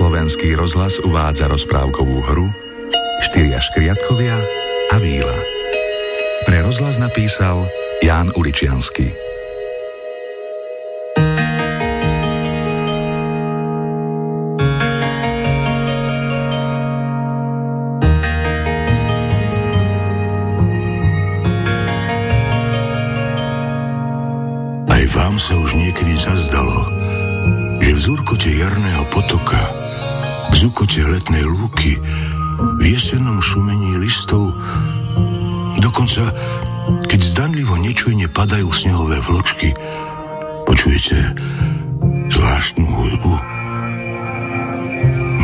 Slovenský rozhlas uvádza rozprávkovú hru Štyria škriatkovia a víla. Pre rozhlas napísal Ján Uličiansky. V zukote letnej lúky, v jesennom šumení listov, dokonca keď zdanlivo nečujne padajú snehové vločky, počujete zvláštnu hudbu?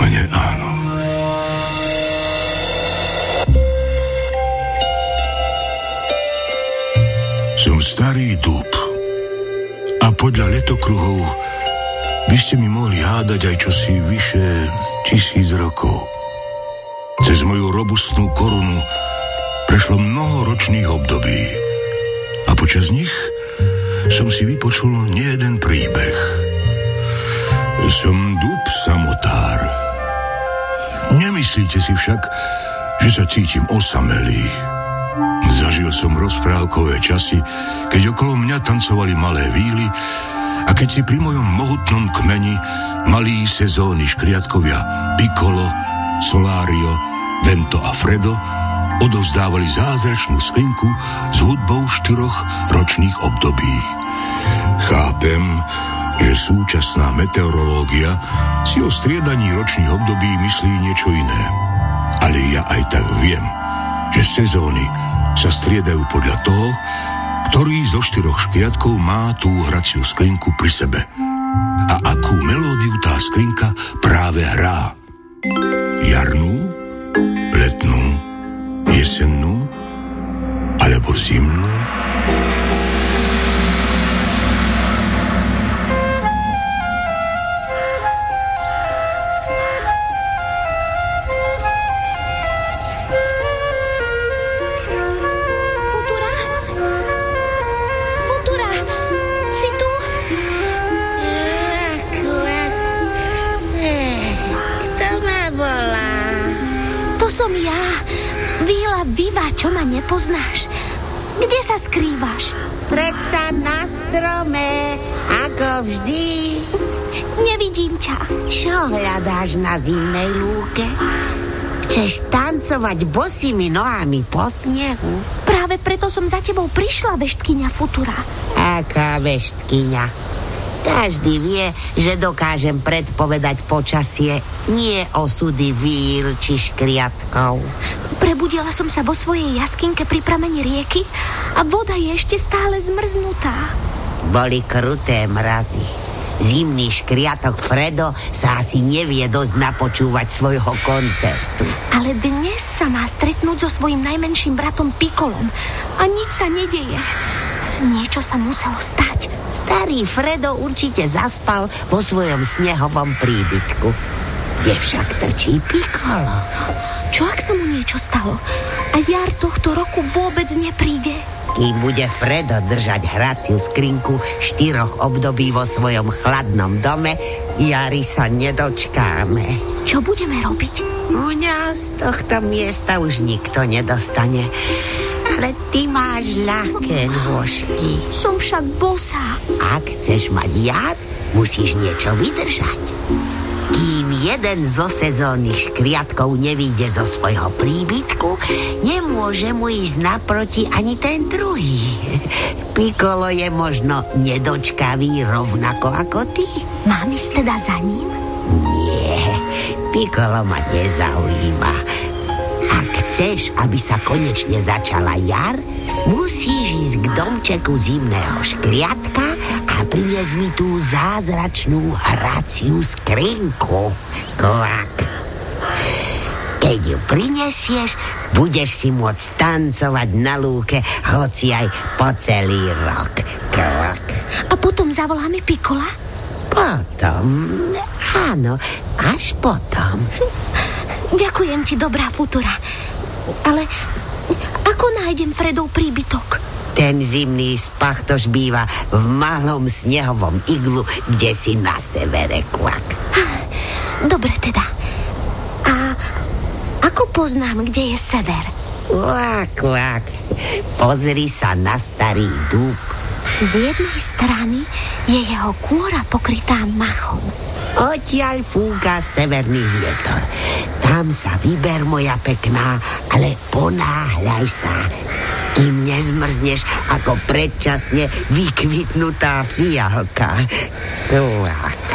Mne áno. Som starý dúb a podľa letokruhov by ste mi mohli hádať aj čosi vyše tisíc rokov. Cez moju robustnú korunu prešlo mnoho ročných období a počas nich som si vypočul nejeden príbeh. Som dub samotár. Nemyslíte si však, že sa cítim osamelý. Zažil som rozprávkové časy, keď okolo mňa tancovali malé víly a keď si pri mojom mohutnom kmeni malí sezóny škriatkovia Piccolo, Solario, Vento a Fredo odovzdávali zázračnú skrinku s hudbou štyroch ročných období. Chápem, že súčasná meteorológia si o striedaní ročných období myslí niečo iné. Ale ja aj tak viem, že sezóny sa striedajú podľa toho, ktorý zo štyroch škriatkov má tú hraciu skrinku pri sebe. A akú melódiu tá skrinka práve hrá. Jarnú, letnú, jesennú alebo zimnú? Čo ma nepoznáš? Kde sa skrývaš? Predsa na strome, ako vždy. Nevidím ťa. Čo hľadáš na zimnej lúke? Chceš tancovať bosými nohami po snehu? Práve preto som za tebou prišla, veštkyňa Futura. Aká veštkyňa? Každý vie, že dokážem predpovedať počasie, nie osudy víl či škriatkov. Prebudila som sa vo svojej jaskinke pri pramení rieky a voda je ešte stále zmrznutá. Boli kruté mrazy. Zimný škriatok Fredo sa asi nevie dosť napočúvať svojho koncertu. Ale dnes sa má stretnúť so svojim najmenším bratom Pikolom a nič sa nedeje. Niečo sa muselo stať. Starý Fredo určite zaspal vo svojom snehovom príbytku. Kde však trčí Pikolo? Čo ak sa mu niečo stalo? A jar tohto roku vôbec nepríde? Kým bude Fredo držať hraciu skrinku štyroch období vo svojom chladnom dome, jary sa nedočkáme. Čo budeme robiť? Mňa z tohto miesta už nikto nedostane. Ale ty máš ľahké nôžky. Som však bosá. Ak chceš mať jar, musíš niečo vydržať. Kým jeden zo sezónnych škriatkov nevíde zo svojho príbytku, nemôže mu ísť naproti ani ten druhý. Pikolo je možno nedočkavý rovnako ako ty. Mám ísť teda za ním? Nie, Pikolo ma nezaujíma chceš, aby sa konečne začala jar, musíš ísť k domčeku zimného škriatka a priniesť mi tú zázračnú hraciu skrinku. Kvak. Keď ju prinesieš, budeš si môcť tancovať na lúke, hoci aj po celý rok. Kvak. A potom zavoláme Pikola? Potom, áno, až potom. Ďakujem ti, dobrá futura. Ale ako nájdem Fredov príbytok? Ten zimný spachtož býva v malom snehovom iglu, kde si na severe kvak. Dobre teda. A ako poznám, kde je sever? Kvák, kvák. Pozri sa na starý dúb. Z jednej strany je jeho kôra pokrytá machou. Odtiaľ fúka severný vietor. Tam sa vyber, moja pekná, ale ponáhľaj sa, kým nezmrzneš ako predčasne vykvitnutá fialka. Kvák.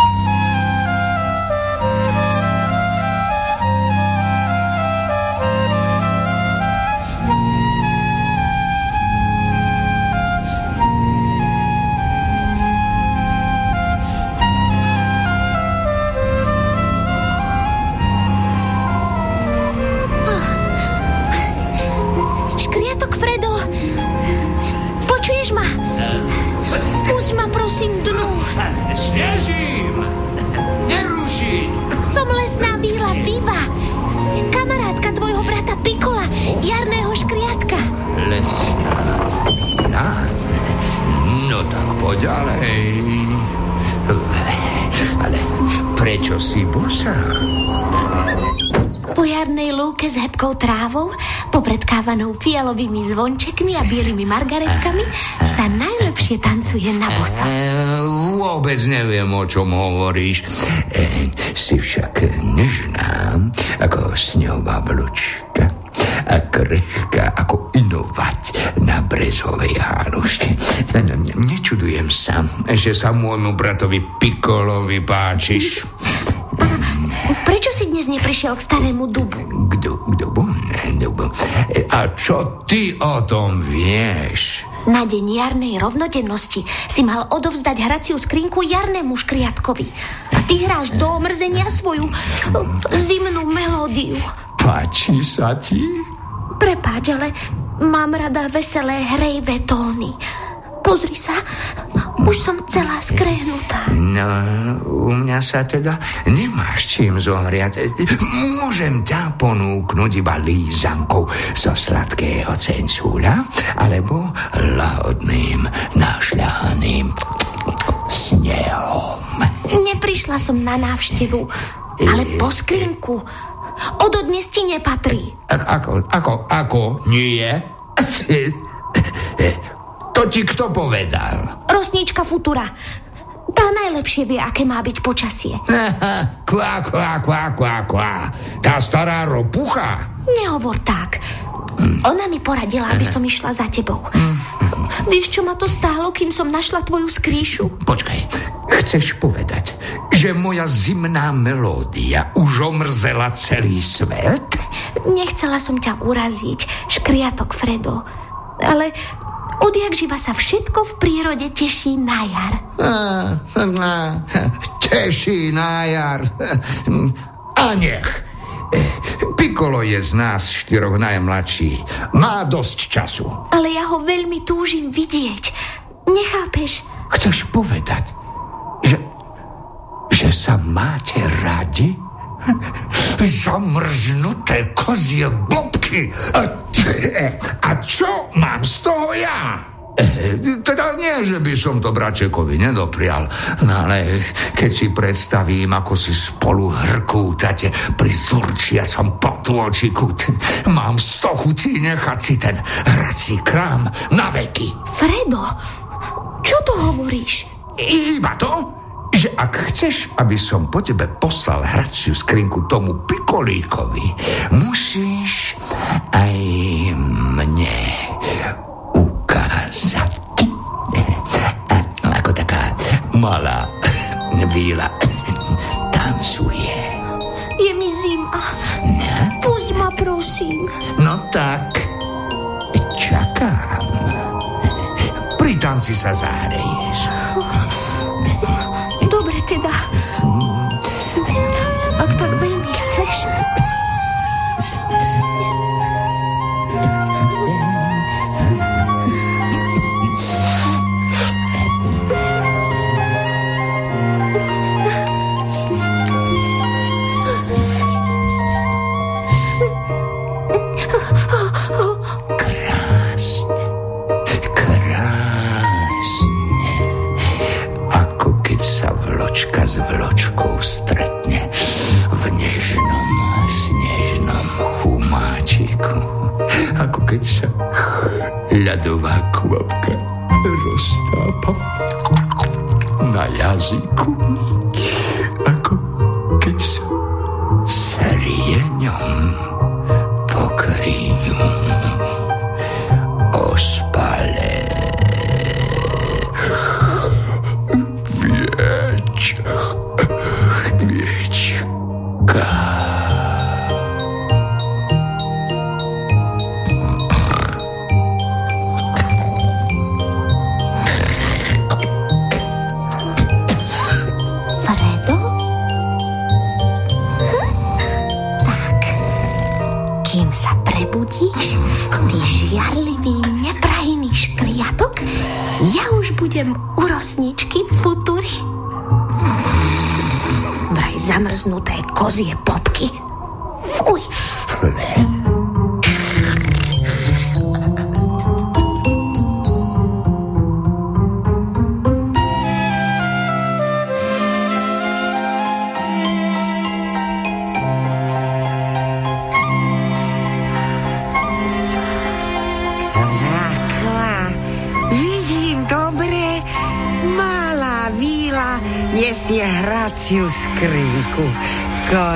Fialovými zvončekmi a bielými margaretkami sa najlepšie tancuje na bosa. E, vôbec neviem, o čom hovoríš. E, si však nežná ako sňová vlučka a krehká ako inovať na brezovej hánuške. Nečudujem sa, že sa môjmu bratovi Pikolovi páčiš. Prečo si dnes neprišiel k starému dubu? K, du, k dubu? dubu. A čo ty o tom vieš? Na deň jarnej rovnodennosti si mal odovzdať hraciu skrinku jarnému škriatkovi. A ty hráš do omrzenia svoju zimnú melódiu. Páči sa ti? Prepáč, ale mám rada veselé hrejvé tóny. Pozri sa, už som celá skrehnutá. No, u mňa sa teda nemáš čím zohriať. Môžem ťa ponúknuť iba lízankou zo sladkého cencúľa alebo lahodným našľahaným snehom. Neprišla som na návštevu, ale po skrinku. Ododnes ti nepatrí. A- ako, ako, ako nie? To ti kto povedal? Rosnička Futura. Tá najlepšie vie, aké má byť počasie. Kvá, kvá, kvá, kvá, kvá. Tá stará ropucha. Nehovor tak. Ona mi poradila, aby som išla za tebou. Vieš, čo ma to stálo, kým som našla tvoju skrýšu? Počkaj, chceš povedať, že moja zimná melódia už omrzela celý svet? Nechcela som ťa uraziť, škriatok Fredo. Ale Odjak živa sa všetko v prírode teší na jar. teší na jar. A nech. Pikolo je z nás štyroch najmladší. Má dosť času. Ale ja ho veľmi túžim vidieť. Nechápeš? Chceš povedať, že, že sa máte radi? Zamrznuté kozie blobky. A, a čo mám z toho ja? Teda nie, že by som to Bračekovi nedoprial, no ale keď si predstavím, ako si spolu hrkútate pri som potôčiku, mám sto chutí nechať si ten hrací krám na veky. Fredo, čo to hovoríš? Iba to? Že ak chceš, aby som po tebe poslal hraciu skrinku tomu pikolíkovi, musíš aj mne ukázať. Ako taká malá víla tancuje. Je mi zima. Ne? Pusť ma, prosím. No tak, čakám. Pri tanci sa zahreješ. Nation. Ľadová kvapka roztápa na jazyku. Zamrznuté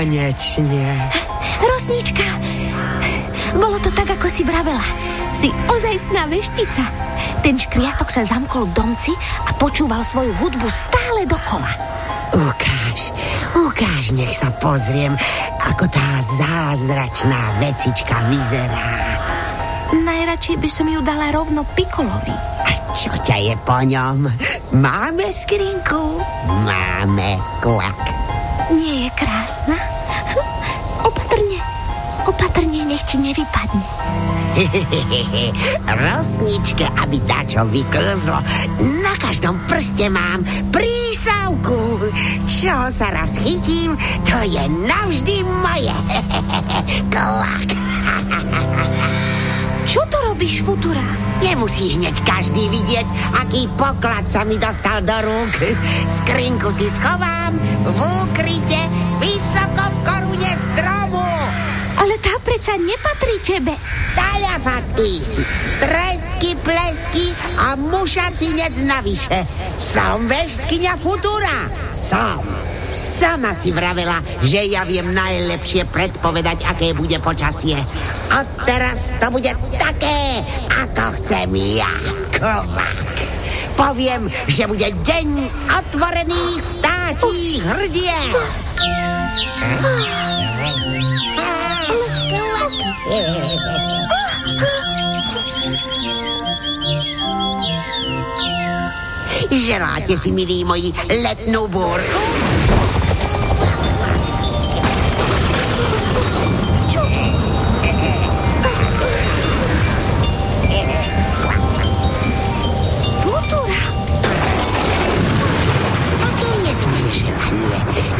Konečne. Rosnička, bolo to tak, ako si vravela. Si ozajstná veštica. Ten škriatok sa zamkol v domci a počúval svoju hudbu stále dokola. Ukáž, ukáž, nech sa pozriem, ako tá zázračná vecička vyzerá. Najradšej by som ju dala rovno Pikolovi. A čo ťa je po ňom? Máme skrinku? Máme kvak. Nie je krásna? Nech ti nevypadne. Rosničke, aby dačo vyklzlo. Na každom prste mám prísavku. Čo sa raz chytím, to je navždy moje. Kvak. Čo to robíš, Futura? Nemusí hneď každý vidieť, aký poklad sa mi dostal do rúk. Skrinku si schovám v úkryte vysoko v korune stromu. Ale tá predsa nepatrí tebe. Talafaty, tresky, plesky a mušacinec navyše. Som veštkyňa Futura. Som. Sama si vravela, že ja viem najlepšie predpovedať, aké bude počasie. A teraz to bude také, ako chcem ja. Kovák. Poviem, že bude deň otvorených vtáčích hrdiel. Želáte si, milí moji, letnú búrku?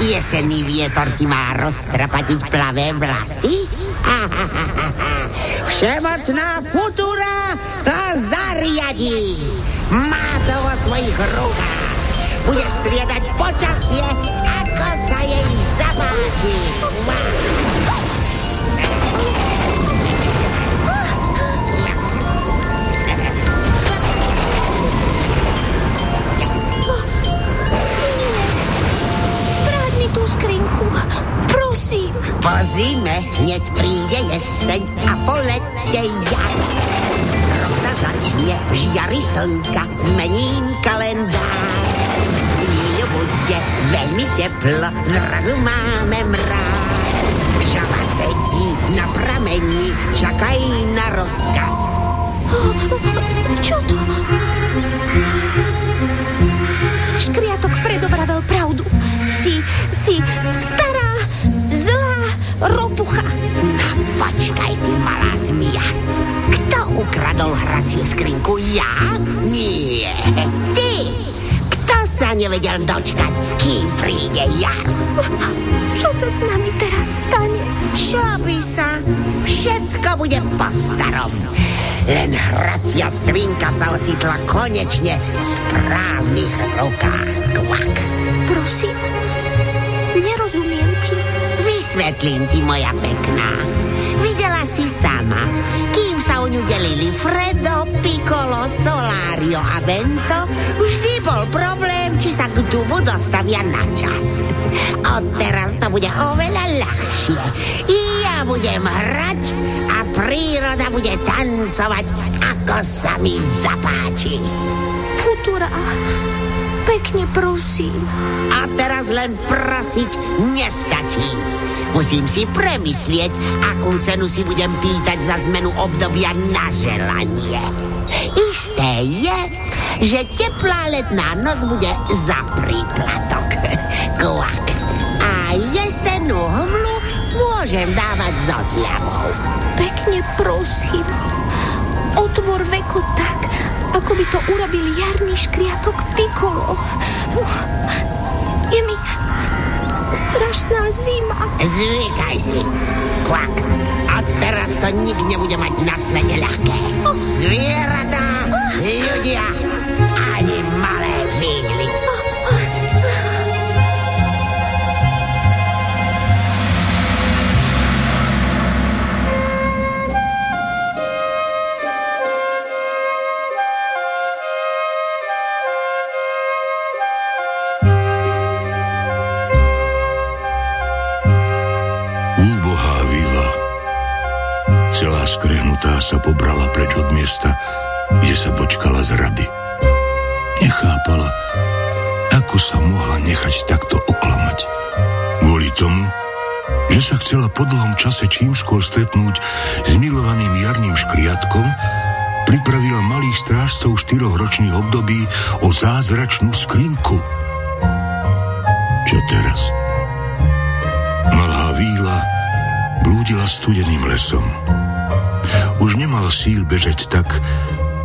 Jesenný vietor ti má roztrapatiť plavé vlasy? Všemocná futura to zariadí. Má to vo svojich rukách. Bude striedať počasie, ako sa jej zapáči. Tú skrinku. Prosím. Po zime hneď príde jeseň a po lete jar. Začne v žiari slnka, zmením kalendár. Chvíľu bude veľmi teplo, zrazu máme mráz. Žaba sedí na pramení, čakaj na rozkaz. Čo to? ukradol hraciu skrinku ja? Nie, ty! Kto sa nevedel dočkať, kým príde jar? Čo sa s nami teraz stane? Čo by sa? Všetko bude po starom. Len hracia skrinka sa ocitla konečne v správnych rukách, kvak. Prosím, nerozumiem ti. Vysvetlím ti, moja pekná. Videla si sama, kým sa o ňu delili Fredo, Piccolo, Solario a Bento, vždy bol problém, či sa k domu dostavia na čas. Od teraz to bude oveľa ľahšie. Ja budem hrať a príroda bude tancovať, ako sa mi zapáči. Futura, pekne prosím. A teraz len prosiť nestačí. Musím si premyslieť, akú cenu si budem pýtať za zmenu obdobia na želanie. Isté je, že teplá letná noc bude za príplatok. Kvak. A jesenú hmlu môžem dávať so zľavou. Pekne prosím. Otvor veko tak, ako by to urobil jarný škriatok Pikolo. Je mi strašná zima. Zvykaj si. Kvak. A teraz to nik nebude mať na svete ľahké. Zvieratá, ľudia, ani malé fígly. Miesta, kde sa dočkala zrady. Nechápala, ako sa mohla nechať takto oklamať. Kvôli tomu, že sa chcela po dlhom čase čím skôr stretnúť s milovaným jarným škriatkom, pripravila malých strážcov štyroch období o zázračnú skrinku. Čo teraz? Malá víla blúdila studeným lesom. Už nemala síl bežať tak,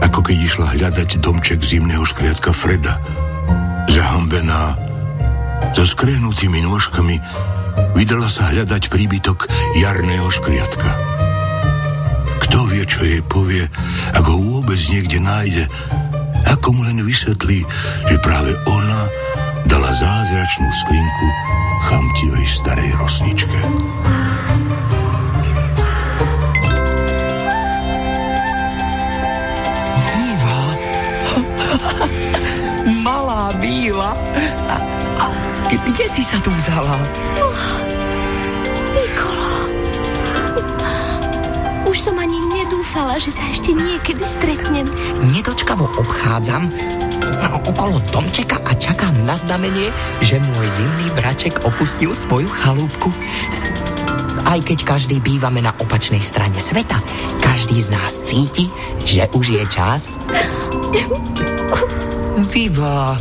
ako keď išla hľadať domček zimného škriatka Freda. Zahambená, so skrehnutými nôžkami, vydala sa hľadať príbytok jarného škriatka. Kto vie, čo jej povie, ak ho vôbec niekde nájde, ako mu len vysvetlí, že práve ona dala zázračnú skrinku chamtivej starej rosničke. Bíla. A, a kde si sa tu vzala? Pikolo. Už som ani nedúfala, že sa ešte niekedy stretnem. Nedočkavo obchádzam okolo domčeka a čakám na znamenie, že môj zimný braček opustil svoju chalúbku. Aj keď každý bývame na opačnej strane sveta, každý z nás cíti, že už je čas. Viva.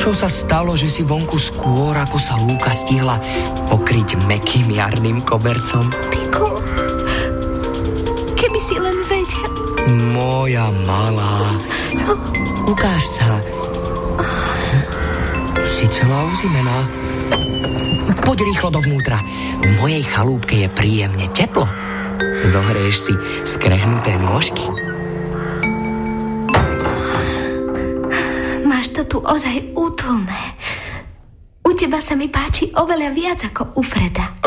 Čo sa stalo, že si vonku skôr, ako sa lúka stihla pokryť mekým jarným kobercom? Pikolo. Keby si len vedel. Moja malá. Ukáž sa. Si celá uzimená. Poď rýchlo dovnútra. V mojej chalúbke je príjemne teplo. Zohrieš si skrehnuté nôžky. Tu ozaj útulné. U teba sa mi páči oveľa viac ako u Freda.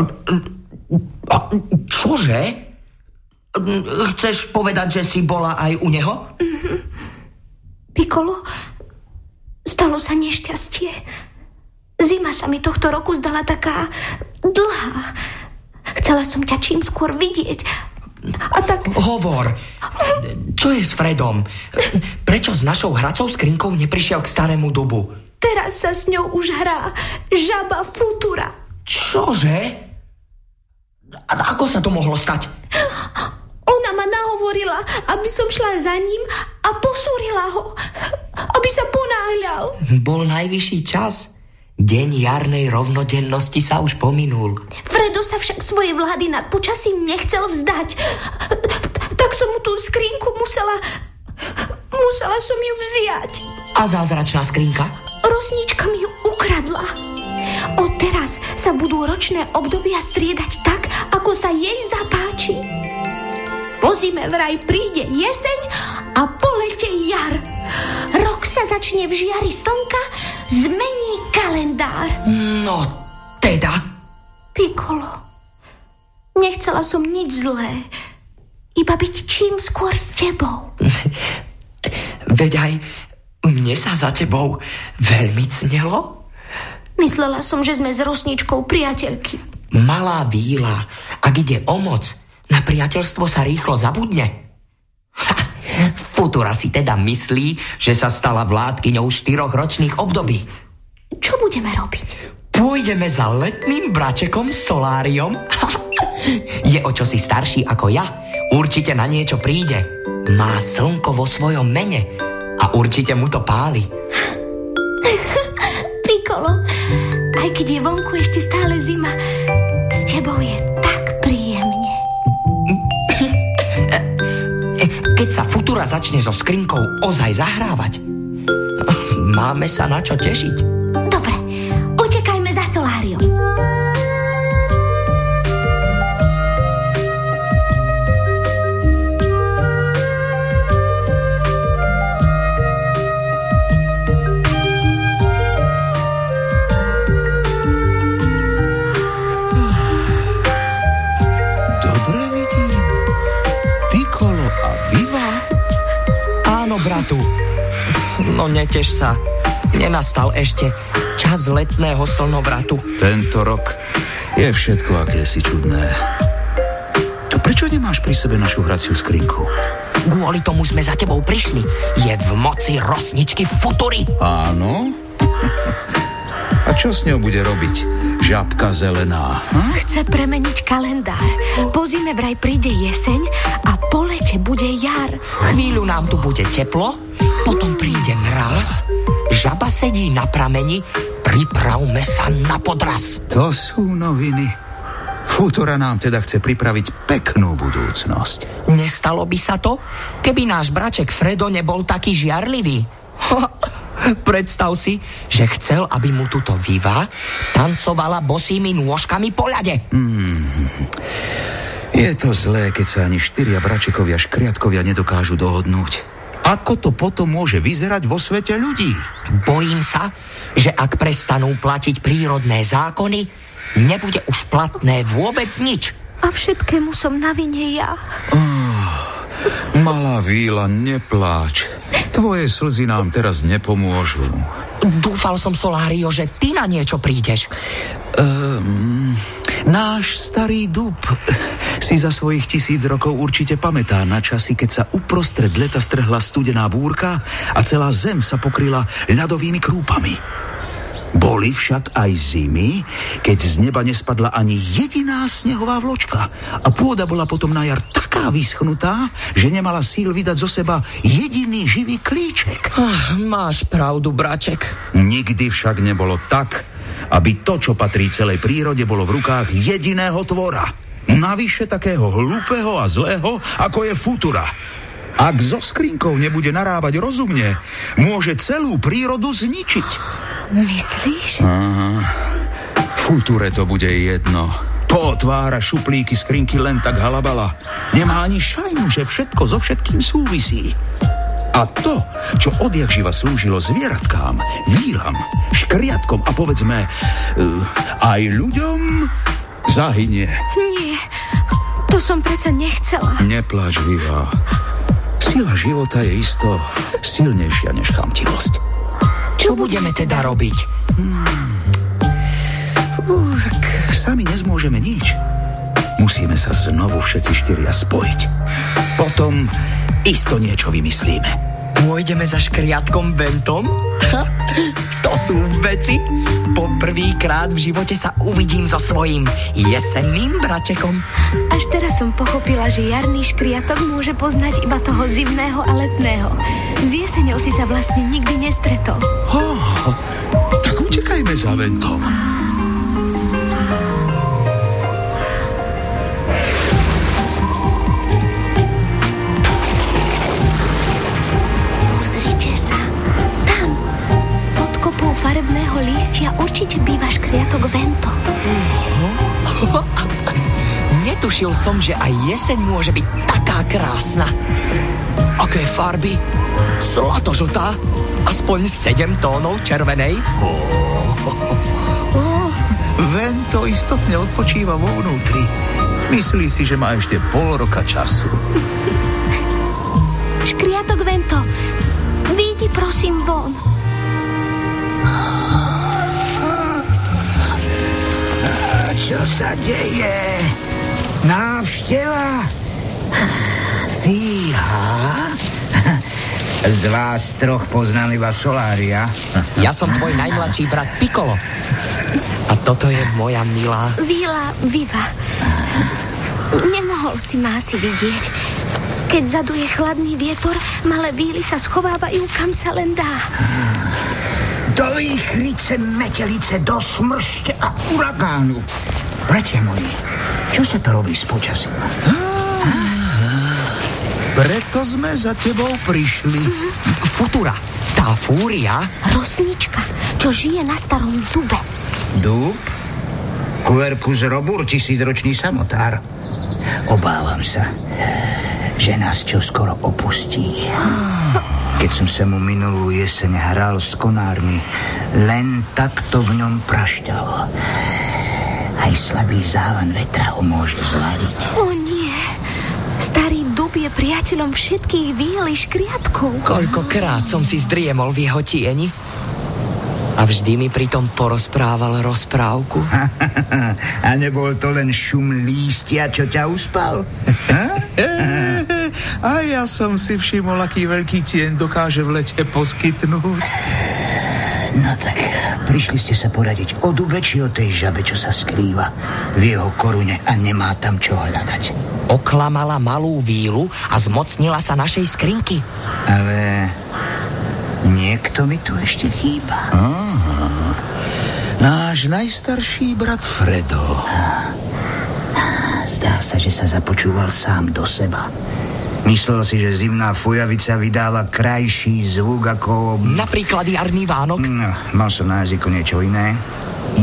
Čože? Chceš povedať, že si bola aj u neho? Pikolo, stalo sa nešťastie. Zima sa mi tohto roku zdala taká dlhá. Chcela som ťa čím skôr vidieť. A tak Hovor. Čo je s Fredom? Prečo s našou hracou skrinkou neprišiel k starému dubu? teraz sa s ňou už hrá žaba Futura. Čože? A ako sa to mohlo stať? Ona ma nahovorila, aby som šla za ním a posúrila ho, aby sa ponáhľal. Bol najvyšší čas. Deň jarnej rovnodennosti sa už pominul. Sa však svoje vlády nad počasím nechcel vzdať. Tak som mu tú skrinku musela... Musela som ju vziať. A zázračná skrinka? Rosnička mi ju ukradla. Od teraz sa budú ročné obdobia striedať tak, ako sa jej zapáči. Po zime vraj príde jeseň a po lete jar. Rok sa začne v žiari slnka, zmení kalendár. No, teda. Pikolo, nechcela som nič zlé. Iba byť čím skôr s tebou. Veď aj mne sa za tebou veľmi cnelo. Myslela som, že sme s Rosničkou priateľky. Malá víla, ak ide o moc, na priateľstvo sa rýchlo zabudne. Ha, Futura si teda myslí, že sa stala vládkyňou štyroch ročných období. Čo budeme robiť? Pôjdeme za letným bračekom Soláriom. Je o čosi starší ako ja. Určite na niečo príde. Má slnko vo svojom mene a určite mu to páli. Pikolo, aj keď je vonku ešte stále zima, s tebou je tak príjemne. Keď sa Futura začne so skrinkou ozaj zahrávať, máme sa na čo tešiť. No neteš sa. Nenastal ešte čas letného slnovratu. Tento rok je všetko aké si čudné. To prečo nemáš pri sebe našu hraciu skrinku? Kvôli tomu sme za tebou prišli. Je v moci rosničky futury. Áno? A čo s ňou bude robiť? Žabka zelená. Hm? Chce premeniť kalendár. Po zime vraj príde jeseň a po lete bude jar. Chvíľu nám tu bude teplo, potom príde mráz, žaba sedí na prameni, pripravme sa na podraz. To sú noviny. Futura nám teda chce pripraviť peknú budúcnosť. Nestalo by sa to, keby náš braček Fredo nebol taký žiarlivý. Predstav si, že chcel, aby mu tuto Viva tancovala bosými nôžkami po ľade. Mm. Je to zlé, keď sa ani štyria bračekovia škriatkovia nedokážu dohodnúť. Ako to potom môže vyzerať vo svete ľudí? Bojím sa, že ak prestanú platiť prírodné zákony, nebude už platné vôbec nič. A všetkému som na vine ja. Oh, malá víla, nepláč. Tvoje slzy nám teraz nepomôžu. Dúfal som, Solário, že ty na niečo prídeš. Um, náš starý dub si za svojich tisíc rokov určite pamätá na časy, keď sa uprostred leta strhla studená búrka a celá zem sa pokryla ľadovými krúpami. Boli však aj zimy, keď z neba nespadla ani jediná snehová vločka a pôda bola potom na jar taká vyschnutá, že nemala síl vydať zo seba jediný živý klíček. Ah, máš pravdu, braček. Nikdy však nebolo tak, aby to, čo patrí celej prírode, bolo v rukách jediného tvora. Navyše takého hlúpeho a zlého, ako je Futura. Ak so skrinkou nebude narábať rozumne, môže celú prírodu zničiť. Myslíš? Aha. Future to bude jedno. Potvára šuplíky skrinky len tak halabala. Nemá ani šajnu, že všetko so všetkým súvisí. A to, čo odjak živa slúžilo zvieratkám, vílam, škriatkom a povedzme uh, aj ľuďom, zahynie. Nie, to som predsa nechcela. Nepláč, Viva. Sila života je isto silnejšia než chamtivosť. Čo budeme teda robiť? Hmm. Uh, tak sami nezmôžeme nič. Musíme sa znovu všetci štyria spojiť. Potom isto niečo vymyslíme. Pôjdeme za škriatkom Ventom? to sú veci. Po prvýkrát v živote sa uvidím so svojím jesenným bračekom. Až teraz som pochopila, že jarný škriatok môže poznať iba toho zimného a letného. S jeseňou si sa vlastne nikdy nestretol. Oh, tak utekajme za Ventom. Farebného lístia určite býva škriatok Vento. Netušil som, že aj jeseň môže byť taká krásna. Aké farby? Zlatožltá? Aspoň sedem tónov červenej? Oh, oh, oh, Vento istotne odpočíva vo vnútri. Myslí si, že má ešte pol roka času. Škriatok Vento, vyjdi prosím von. Čo sa deje? Návšteva? Fíha? Z vás troch poznám iba Solária. Ja som tvoj najmladší brat Pikolo. A toto je moja milá. Víla Viva. Nemohol si ma asi vidieť. Keď zaduje chladný vietor, malé víly sa schovávajú kam sa len dá. Do výchrice, metelice, do smršte a uragánu. Bratia moji, čo sa to robí s počasím? Preto sme za tebou prišli. Futura. Tá fúria Rosnička, čo žije na starom dube. Dúb? Quercus robur, tisícročný samotár. Obávam sa, že nás čoskoro opustí. Keď som sa mu minulú jeseň hral s konármi, len takto v ňom prašťalo. Aj slabý závan vetra ho môže zvaliť. O nie, starý dub je priateľom všetkých i škriatkov. Koľkokrát som si zdriemol v jeho tieni. A vždy mi pritom porozprával rozprávku. A nebol to len šum lístia, čo ťa uspal? A ja som si všimol, aký veľký tieň dokáže v lete poskytnúť. No tak, prišli ste sa poradiť o dube či o tej žabe, čo sa skrýva v jeho korune a nemá tam čo hľadať. Oklamala malú vílu a zmocnila sa našej skrinky. Ale niekto mi tu ešte chýba. Náš najstarší brat Fredo. Zdá sa, že sa započúval sám do seba. Myslel si, že zimná fujavica vydáva krajší zvuk ako... Napríklad jarný Vánok. No, mal som na jazyku niečo iné.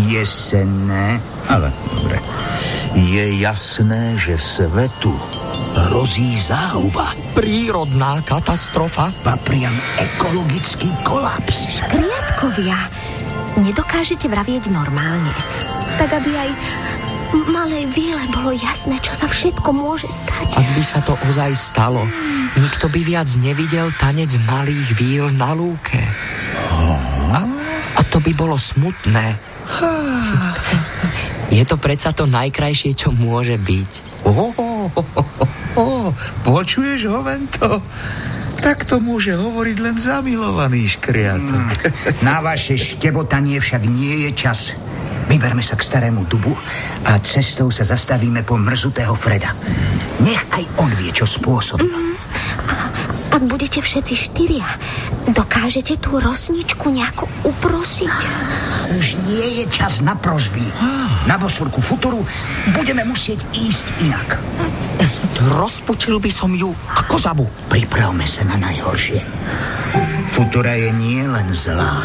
Jesenné, ale dobre. Je jasné, že svetu hrozí záhuba. Prírodná katastrofa. Pa priam ekologický kolaps. Škriatkovia, nedokážete vravieť normálne. Tak aby aj malej víle bolo jasné, čo sa všetko môže stať. Ak by sa to ozaj stalo, nikto by viac nevidel tanec malých víl na lúke. A, a to by bolo smutné. Je to predsa to najkrajšie, čo môže byť. Oh, oh, oh, oh, počuješ ho, Vento? Tak to môže hovoriť len zamilovaný škriatok. Na vaše štebotanie však nie je čas. Vyberme sa k starému dubu a cestou sa zastavíme po mrzutého Freda. Nech aj on vie, čo spôsobí. Ak budete všetci štyria, dokážete tú rosničku nejako uprosiť? Už nie je čas na prosby. Na bosurku futuru budeme musieť ísť inak. Rozpučil by som ju ako žabu. Pripravme sa na najhoršie. Futura je nie len zlá,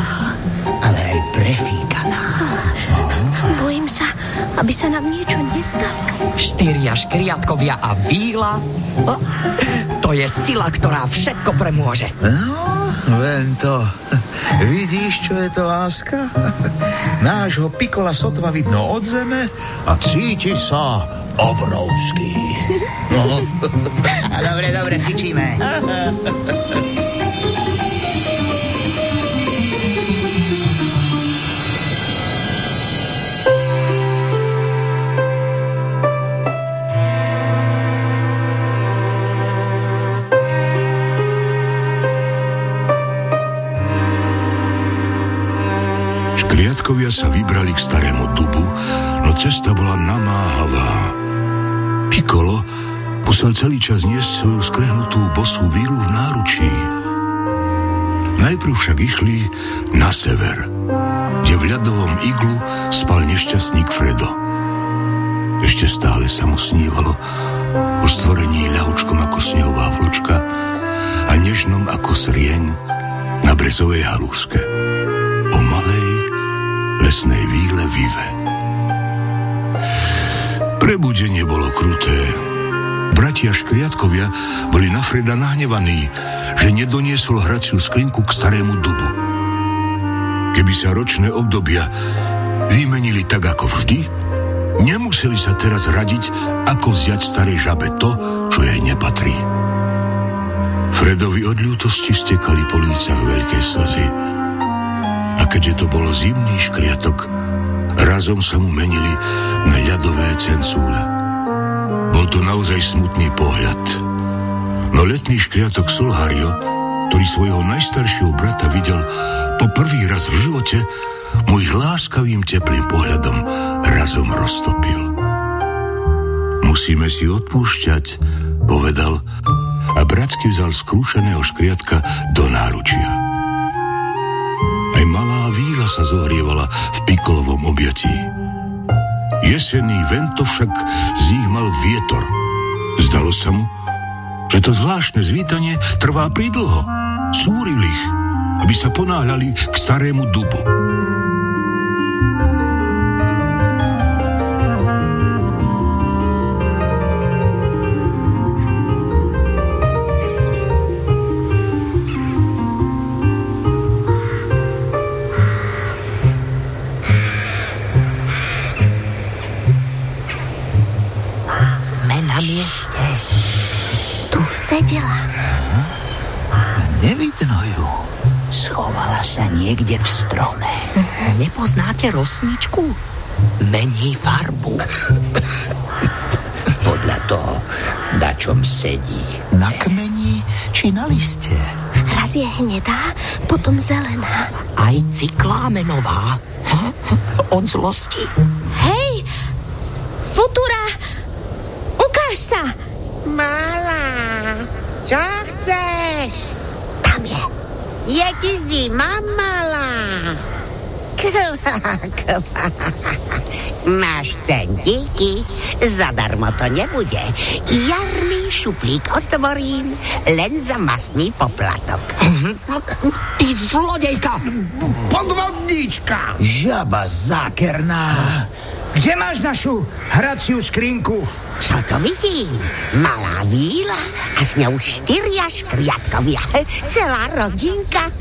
prefíkaná. Bojím sa, aby sa nám niečo nestalo. Štyria škriatkovia a víla. To je sila, ktorá všetko premôže. No, Vento, vidíš, čo je to láska? Nášho pikola sotva vidno od zeme a cíti sa obrovský. Dobre, dobre, fičíme. sa vybrali k starému dubu, no cesta bola namáhavá. Pikolo musel celý čas niesť svoju skrehnutú bosú vílu v náručí. Najprv však išli na sever, kde v ľadovom iglu spal nešťastník Fredo. Ešte stále sa mu snívalo o stvorení ľahučkom ako snehová vločka a nežnom ako srieň na brezovej halúske. O malej lesnej víle Vive. Prebudenie bolo kruté. Bratia Škriatkovia boli na Freda nahnevaní, že nedoniesol hraciu skrinku k starému dubu. Keby sa ročné obdobia vymenili tak ako vždy, nemuseli sa teraz radiť, ako vziať starej žabe to, čo jej nepatrí. Fredovi od ľútosti stekali po lícach veľké slzy. A keďže to bolo zimný škriatok, razom sa mu menili na ľadové cencúle. Bol to naozaj smutný pohľad. No letný škriatok Solhario, ktorý svojho najstaršieho brata videl po prvý raz v živote, môj láskavým teplým pohľadom razom roztopil. Musíme si odpúšťať, povedal a bratsky vzal skrúšeného škriatka do náručia. Aj malá víla sa zohrievala v pikolovom objatí. Jesenný vento však z nich mal vietor. Zdalo sa mu, že to zvláštne zvítanie trvá pridlho. Súril ich, aby sa ponáhľali k starému dubu. Niekde v strome. Nepoznáte rosničku? Mení farbu. Podľa toho, na čom sedí. Na kmeni či na liste? Raz je hnedá, potom zelená. Aj cyklámenová. Od zlosti. Hej, Futura, ukáž sa. Malá, čo chceš? Tam je. Je ti zima, malá. Kvá, kvá. Máš centíky? Zadarmo to nebude. Jarný šuplík otvorím len za masný poplatok. Ty zlodejka! Podvodníčka! Žaba zákerná. Kde máš našu hraciu skrinku? Čo to vidím? Malá víla a s ňou štyria škriatkovia. Celá rodinka.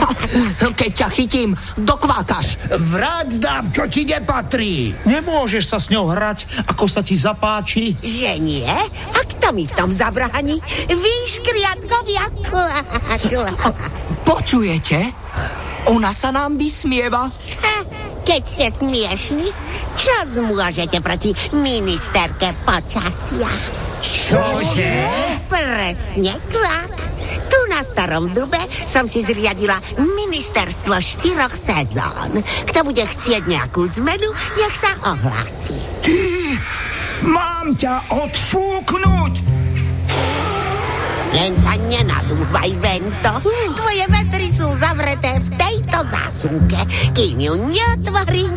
Keď ťa chytím, dokvákaš. Vrať dám, čo ti nepatrí. Nemôžeš sa s ňou hrať, ako sa ti zapáči. Že nie? A kto mi v tom zabráni? Vy škriatkovia. Počujete? Ona sa nám vysmieva. Keď ste smiešni, čo zmôžete proti ministerke počasia? Čože? Presne tak. Tu na Starom Dube som si zriadila ministerstvo štyroch sezón. Kto bude chcieť nejakú zmenu, nech sa ohlási. Mám ťa odfúknuť. Len sa nenadúvaj, Vento. Tvoje vetry sú zavreté v tejto zásuvke, kým ju neotvorím.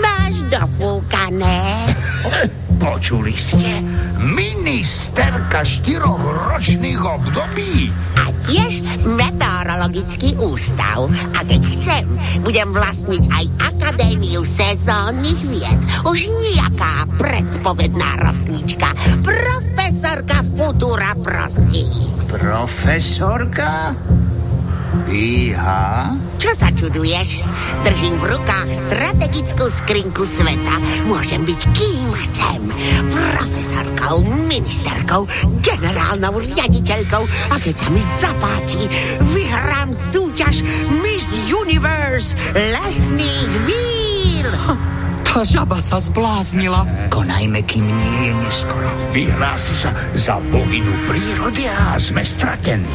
Máš dofúkané. Počuli ste? Ministerka štyroch ročných období. A tiež meteorologický ústav. A keď chcem, budem vlastniť aj Akadémiu sezónnych vied. Už nejaká predpovedná rosnička. Profesorka Futura, prosím. Profesorka? Iha? Čo sa čuduješ? Držím v rukách strategickú skrinku sveta. Môžem byť kým chcem. Profesorkou, ministerkou, generálnou riaditeľkou. A keď sa mi zapáči, vyhrám súťaž Miss Universe lesných víl. Tá žaba sa zbláznila. Konajme, kým nie je neskoro. Vyhlási sa za bohynu prírody a sme stratení.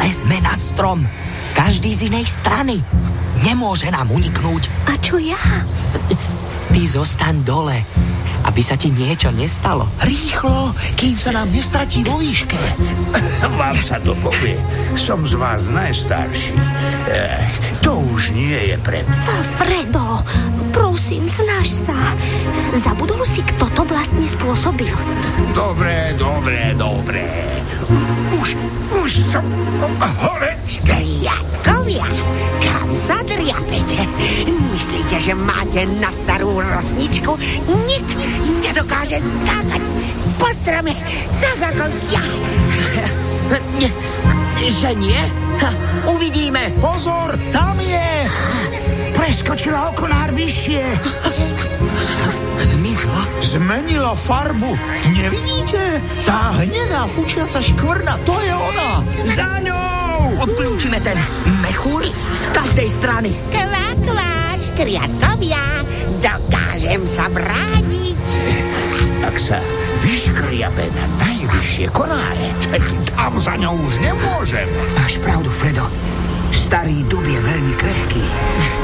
Lezme na strom. Každý z inej strany. Nemôže nám uniknúť. A čo ja? Ty zostaň dole, aby sa ti niečo nestalo. Rýchlo, kým sa nám nestratí vo výške. Vám sa to povie. Som z vás najstarší. Eh, to už nie je pre mňa. Fredo, prosím, snaž sa. Zabudol si, kto to vlastne spôsobil. Dobre, dobre, dobre. Už, už som hore. Kriatkovia, kam sa driapete? Myslíte, že máte na starú rosničku? Nik nedokáže skákať po strome tak ako ja. Že nie? Uvidíme. Pozor, tam je! Preskoč Skočila o konár vyššie. Zmizla? Zmenila farbu. Nevidíte? Tá hnedá fučiaca škvrna, to je ona. Za ňou! Obklúčime ten mechúr z každej strany. Kvá, škriatkovia, dokážem sa brániť. Ak sa vyškriabe na najvyššie konáre, tam za ňou už nemôžem. Máš pravdu, Fredo. Starý dub je veľmi krehký.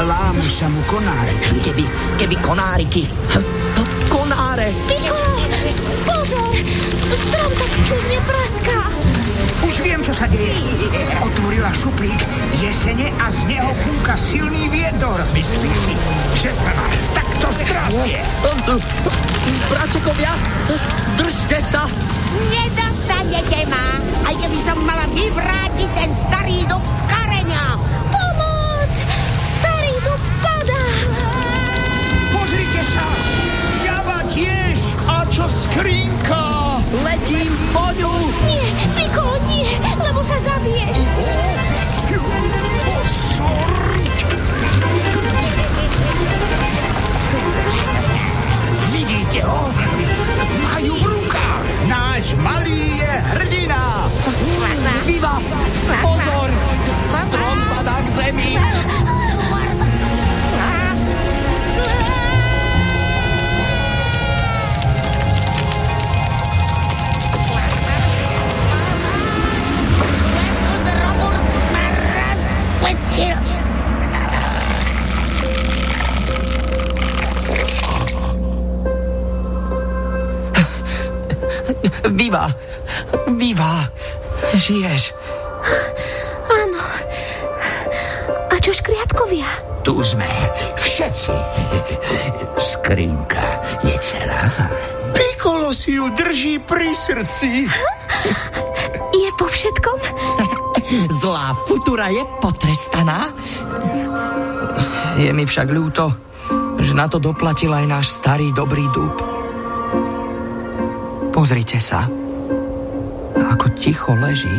Lámu sa mu konárečky. Keby, keby konáriky. Konáre. Pikolo, pozor! Strom tak čudne praská. Už viem, čo sa deje. Otvorila šuplík jesene a z neho fúka silný vietor. Myslíš si, že sa nás takto zdrasie? Bračekovia, držte sa. Nedostanete ma, aj keby som mala vyvrátiť ten starý dub z kareňa. Pomoc! Starý dub padá. Pozrite sa! Žaba tiež! A čo skrinka? Letím po ňu. Nie, Pikolo, nie, lebo sa zabiješ. Vidíte ho? Majú v rukách. Náš malý srdci. Je po všetkom? Zlá futura je potrestaná. Je mi však ľúto, že na to doplatil aj náš starý dobrý dub. Pozrite sa, ako ticho leží.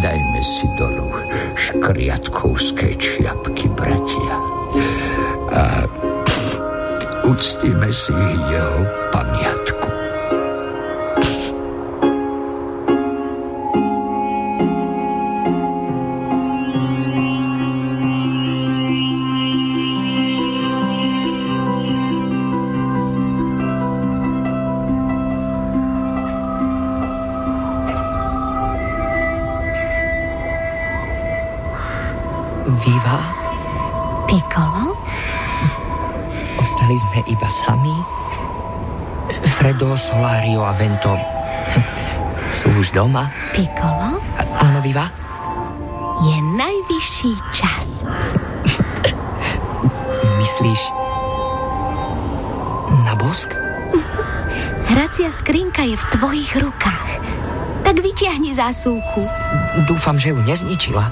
Dajme si dolu škriatkovské čiapky, uctíme si jeho sme iba sami. Fredo, Solario a Vento sú už doma. Pikolo? A- Áno, Viva? Je najvyšší čas. Myslíš na bosk? Hracia skrinka je v tvojich rukách. Tak vyťahni zásuvku. Dúfam, že ju nezničila.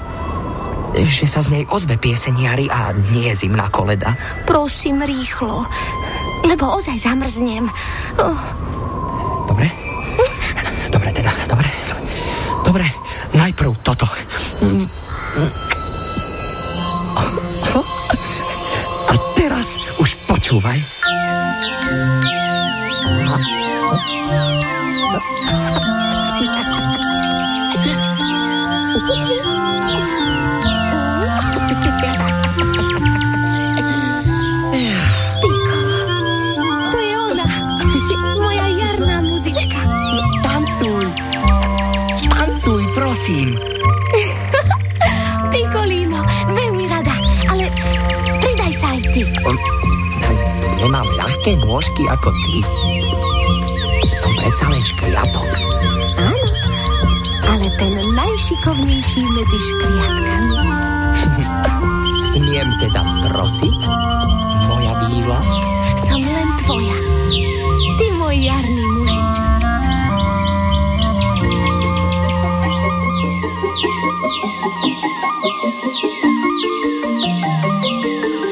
Že sa z nej ozve pieseniari a nie zimná koleda. Prosím, rýchlo. Lebo ozaj zamrznem. Oh, Dobre? Dobre teda, dobre. Dobre, najprv toto. nemám ľahké nôžky ako ty. Som predsa len škriatok. Áno, ale ten najšikovnejší medzi škriatkami. Smiem teda prosiť, moja býva. Som len tvoja. Ty môj jarný mužiček. Thank you.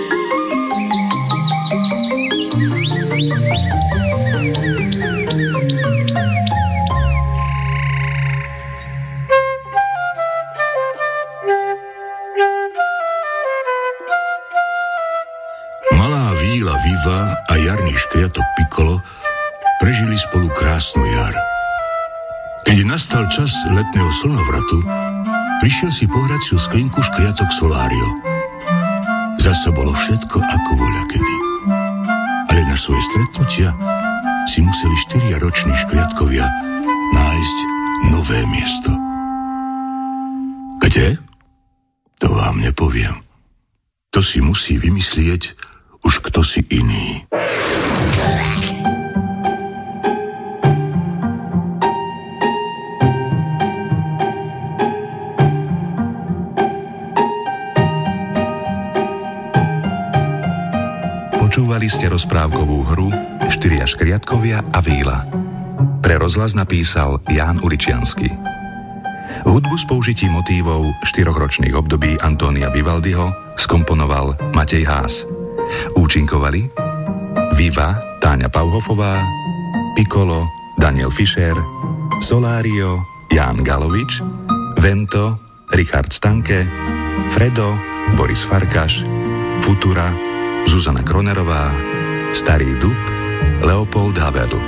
Nastal čas letného slnovratu, prišiel si pohrať si sklinku škriatok Solario. Zasa bolo všetko ako voľa kedy. Ale na svoje stretnutia si museli štyria roční škriatkovia nájsť nové miesto. Kde? To vám nepoviem. To si musí vymyslieť už kto si iný. Počúvali ste rozprávkovú hru Štyria škriatkovia a víla. Pre rozhlas napísal Ján Uličiansky. Hudbu s použitím motívov štyrochročných období Antónia Vivaldiho skomponoval Matej Hás. Účinkovali Viva Táňa Pauhofová, Piccolo Daniel Fischer, Solario Ján Galovič, Vento Richard Stanke, Fredo Boris Farkaš, Futura Zuzana Kronerová, Starý dub, Leopold Haverl.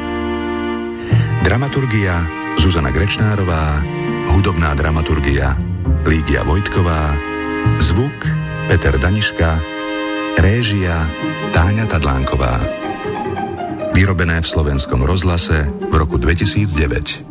Dramaturgia Zuzana Grečnárová, hudobná dramaturgia Lígia Vojtková, zvuk Peter Daniška, réžia Táňa Tadlánková. Vyrobené v slovenskom rozhlase v roku 2009.